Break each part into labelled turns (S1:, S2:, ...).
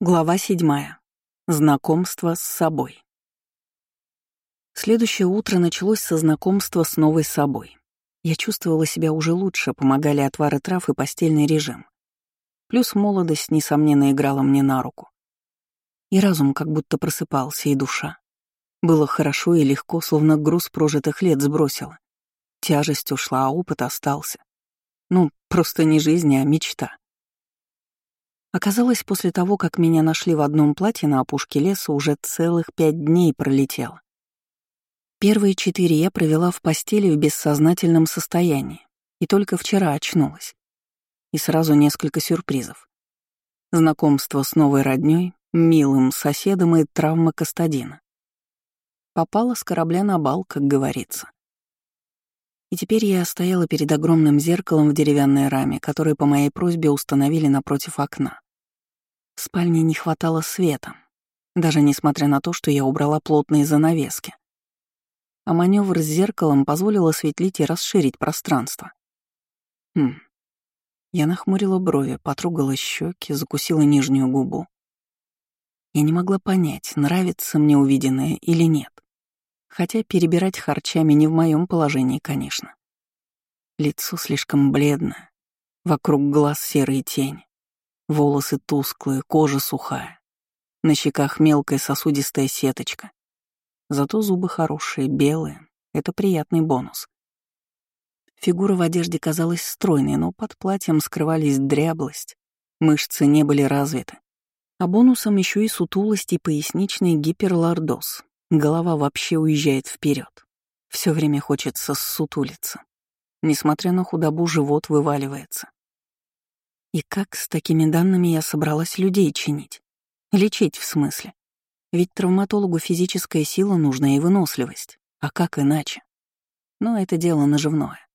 S1: Глава седьмая. Знакомство с собой. Следующее утро началось со знакомства с новой собой. Я чувствовала себя уже лучше, помогали отвары трав и постельный режим. Плюс молодость, несомненно, играла мне на руку. И разум как будто просыпался, и душа. Было хорошо и легко, словно груз прожитых лет сбросила. Тяжесть ушла, а опыт остался. Ну, просто не жизнь, а мечта. Оказалось, после того, как меня нашли в одном платье на опушке леса, уже целых пять дней пролетело. Первые четыре я провела в постели в бессознательном состоянии, и только вчера очнулась. И сразу несколько сюрпризов. Знакомство с новой роднёй, милым соседом и травма Кастадина. Попала с корабля на бал, как говорится. И теперь я стояла перед огромным зеркалом в деревянной раме, которое по моей просьбе установили напротив окна. В спальне не хватало света, даже несмотря на то, что я убрала плотные занавески. А маневр с зеркалом позволил осветлить и расширить пространство. Хм. Я нахмурила брови, потрогала щеки, закусила нижнюю губу. Я не могла понять, нравится мне увиденное или нет. Хотя перебирать харчами не в моем положении, конечно. Лицо слишком бледное, вокруг глаз серые тени, волосы тусклые, кожа сухая, на щеках мелкая сосудистая сеточка. Зато зубы хорошие, белые, это приятный бонус. Фигура в одежде казалась стройной, но под платьем скрывались дряблость, мышцы не были развиты. А бонусом еще и сутулость и поясничный гиперлордоз, Голова вообще уезжает вперед. Все время хочется ссутулиться. Несмотря на худобу, живот вываливается. И как с такими данными я собралась людей чинить? Лечить в смысле? Ведь травматологу физическая сила нужна и выносливость. А как иначе? Но это дело наживное.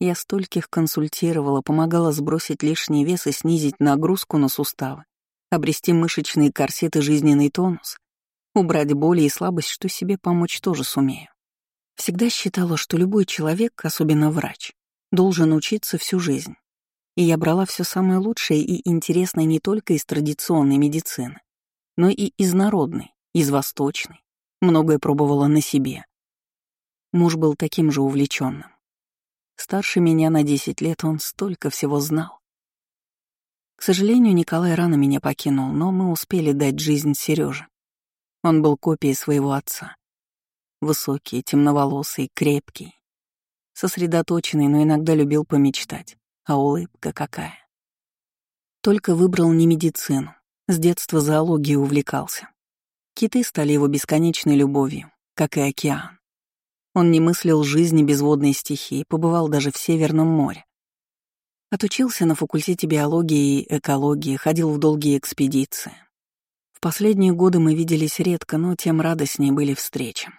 S1: Я стольких консультировала, помогала сбросить лишний вес и снизить нагрузку на суставы, обрести мышечные корсеты жизненный тонус. Убрать боли и слабость, что себе помочь тоже сумею. Всегда считала, что любой человек, особенно врач, должен учиться всю жизнь. И я брала все самое лучшее и интересное не только из традиционной медицины, но и из народной, из восточной. Многое пробовала на себе. Муж был таким же увлеченным. Старше меня на 10 лет он столько всего знал. К сожалению, Николай рано меня покинул, но мы успели дать жизнь Сереже. Он был копией своего отца. Высокий, темноволосый, крепкий. Сосредоточенный, но иногда любил помечтать. А улыбка какая. Только выбрал не медицину. С детства зоологией увлекался. Киты стали его бесконечной любовью, как и океан. Он не мыслил жизни без водной стихии, побывал даже в Северном море. Отучился на факультете биологии и экологии, ходил в долгие экспедиции, Последние годы мы виделись редко, но тем радостнее были встречи.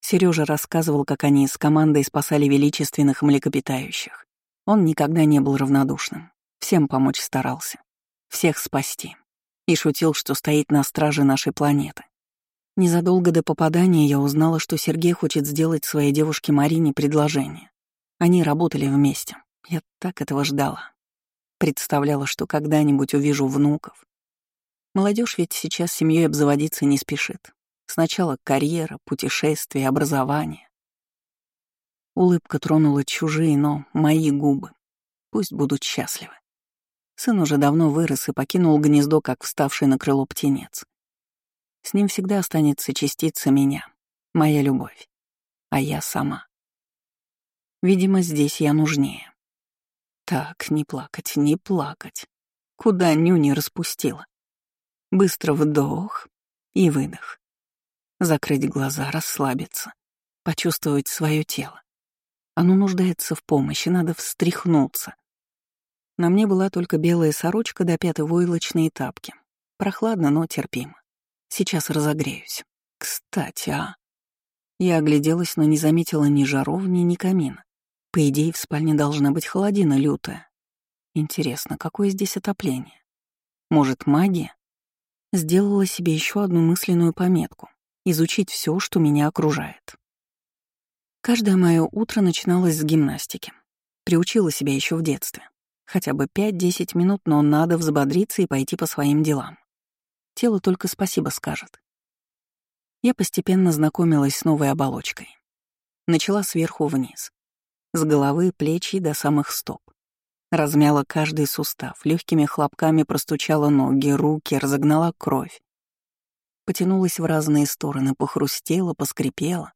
S1: Сережа рассказывал, как они с командой спасали величественных млекопитающих. Он никогда не был равнодушным. Всем помочь старался. Всех спасти. И шутил, что стоит на страже нашей планеты. Незадолго до попадания я узнала, что Сергей хочет сделать своей девушке Марине предложение. Они работали вместе. Я так этого ждала. Представляла, что когда-нибудь увижу внуков, Молодежь ведь сейчас семьей обзаводиться не спешит. Сначала карьера, путешествие, образование. Улыбка тронула чужие, но мои губы. Пусть будут счастливы. Сын уже давно вырос и покинул гнездо, как вставший на крыло птенец. С ним всегда останется частица меня, моя любовь, а я сама. Видимо, здесь я нужнее. Так, не плакать, не плакать. Куда нюни распустила? Быстро вдох и выдох. Закрыть глаза, расслабиться, почувствовать свое тело. Оно нуждается в помощи, надо встряхнуться. На мне была только белая сорочка до пятой войлочной тапки. Прохладно, но терпимо. Сейчас разогреюсь. Кстати, а... Я огляделась, но не заметила ни жаровни, ни камина. По идее, в спальне должна быть холодина лютая. Интересно, какое здесь отопление? Может, магия? Сделала себе еще одну мысленную пометку — изучить все, что меня окружает. Каждое мое утро начиналось с гимнастики. Приучила себя еще в детстве. Хотя бы 5-10 минут, но надо взбодриться и пойти по своим делам. Тело только спасибо скажет. Я постепенно знакомилась с новой оболочкой. Начала сверху вниз. С головы, плечи до самых стоп. Размяла каждый сустав, легкими хлопками простучала ноги, руки, разогнала кровь. Потянулась в разные стороны, похрустела, поскрипела.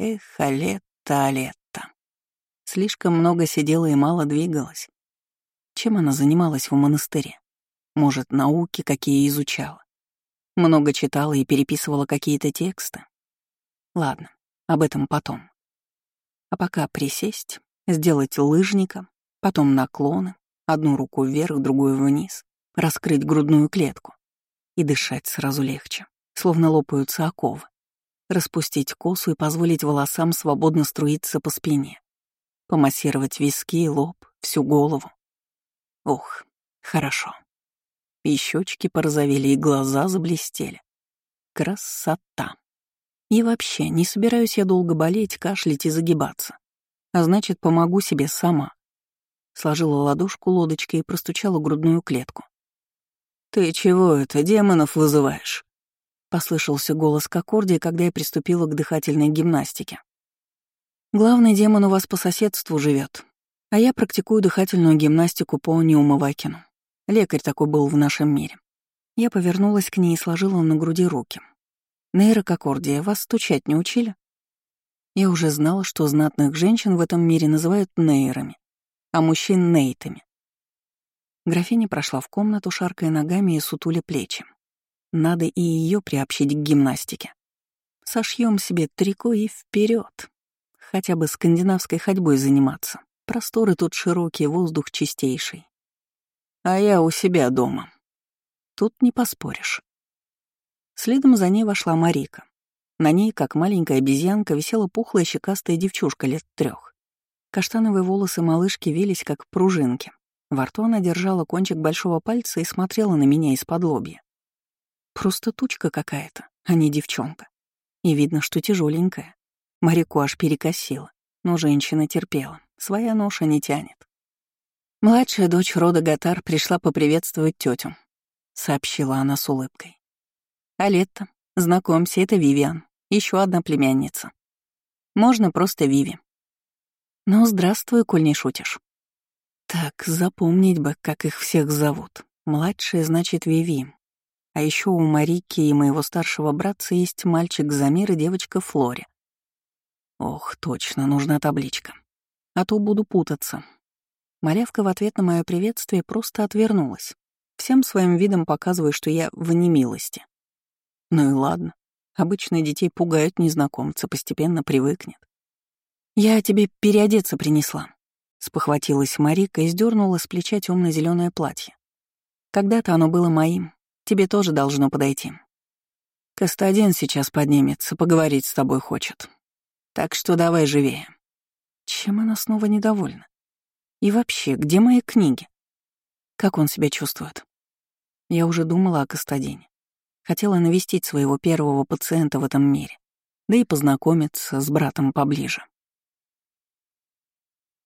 S1: Эх, Алетта, Алетта. Слишком много сидела и мало двигалась. Чем она занималась в монастыре? Может, науки какие изучала? Много читала и переписывала какие-то тексты? Ладно, об этом потом. А пока присесть, сделать лыжника, потом наклоны, одну руку вверх, другую вниз, раскрыть грудную клетку. И дышать сразу легче, словно лопаются оковы. Распустить косу и позволить волосам свободно струиться по спине. Помассировать виски, лоб, всю голову. Ох, хорошо. И щечки порозовели, и глаза заблестели. Красота. И вообще, не собираюсь я долго болеть, кашлять и загибаться. А значит, помогу себе сама. Сложила ладошку лодочкой и простучала грудную клетку. «Ты чего это, демонов вызываешь?» Послышался голос к когда я приступила к дыхательной гимнастике. «Главный демон у вас по соседству живет, а я практикую дыхательную гимнастику по Неумывакину. Лекарь такой был в нашем мире. Я повернулась к ней и сложила на груди руки. «Нейрококордия, вас стучать не учили?» Я уже знала, что знатных женщин в этом мире называют нейрами, а мужчин — нейтами. Графиня прошла в комнату, шаркая ногами и сутуля плечи. Надо и ее приобщить к гимнастике. Сошьем себе трико и вперед. Хотя бы скандинавской ходьбой заниматься. Просторы тут широкие, воздух чистейший а я у себя дома. Тут не поспоришь. Следом за ней вошла Марика. На ней, как маленькая обезьянка, висела пухлая щекастая девчушка лет трех. Каштановые волосы малышки вились, как пружинки. Во рту она держала кончик большого пальца и смотрела на меня из-под лобья. Просто тучка какая-то, а не девчонка. И видно, что тяжеленькая. Марику аж перекосила, но женщина терпела. Своя ноша не тянет. Младшая дочь рода Гатар пришла поприветствовать тетю, сообщила она с улыбкой. Алетта, знакомься, это Вивиан, еще одна племянница. Можно просто Виви. Ну, здравствуй, коль не шутишь. Так, запомнить бы, как их всех зовут. Младшая значит Виви. А еще у Марики и моего старшего братца есть мальчик Замир и девочка Флори. Ох, точно, нужна табличка. А то буду путаться, Малявка в ответ на мое приветствие просто отвернулась, всем своим видом показывая, что я в немилости. Ну и ладно. Обычно детей пугают незнакомцы, постепенно привыкнет. «Я тебе переодеться принесла», — спохватилась Марика и сдернула с плеча темно зеленое платье. «Когда-то оно было моим, тебе тоже должно подойти. Кастадин сейчас поднимется, поговорить с тобой хочет. Так что давай живее». Чем она снова недовольна? И вообще, где мои книги? Как он себя чувствует? Я уже думала о Кастадине. Хотела навестить своего первого пациента в этом мире, да и познакомиться с братом поближе.